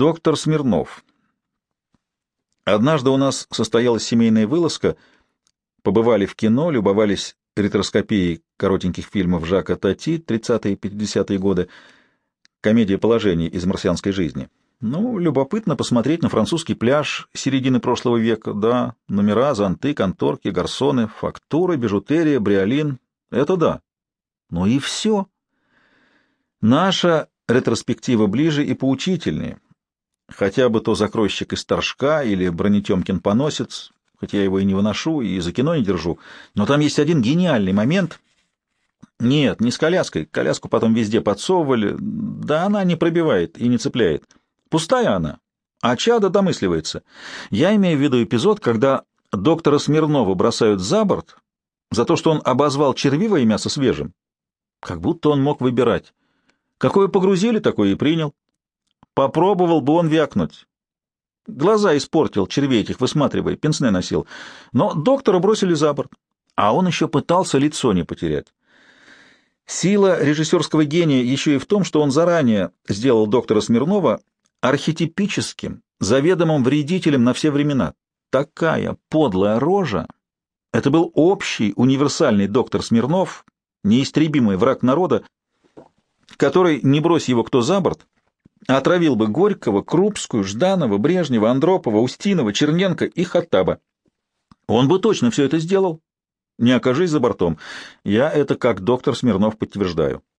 Доктор Смирнов. Однажды у нас состоялась семейная вылазка. Побывали в кино, любовались ретроскопией коротеньких фильмов Жака Тати 30-е и 50-е годы, комедия положений из марсианской жизни. Ну, любопытно посмотреть на французский пляж середины прошлого века, да, номера, зонты, конторки, гарсоны, фактуры, бижутерия, бриолин. Это да. Ну и все. Наша ретроспектива ближе и поучительнее. Хотя бы то закройщик из Торжка или бронетемкин-поносец, хоть я его и не выношу, и за кино не держу, но там есть один гениальный момент. Нет, не с коляской, коляску потом везде подсовывали, да она не пробивает и не цепляет. Пустая она, а чадо домысливается. Я имею в виду эпизод, когда доктора Смирнова бросают за борт за то, что он обозвал червивое мясо свежим. Как будто он мог выбирать. Какое погрузили, такое и принял. Попробовал бы он вякнуть. Глаза испортил, червей этих высматривая, пенсне носил. Но доктора бросили за борт, а он еще пытался лицо не потерять. Сила режиссерского гения еще и в том, что он заранее сделал доктора Смирнова архетипическим, заведомым вредителем на все времена. Такая подлая рожа! Это был общий, универсальный доктор Смирнов, неистребимый враг народа, который, не брось его кто за борт, отравил бы Горького, Крупскую, Жданова, Брежнева, Андропова, Устинова, Черненко и Хаттаба. Он бы точно все это сделал. Не окажись за бортом. Я это как доктор Смирнов подтверждаю.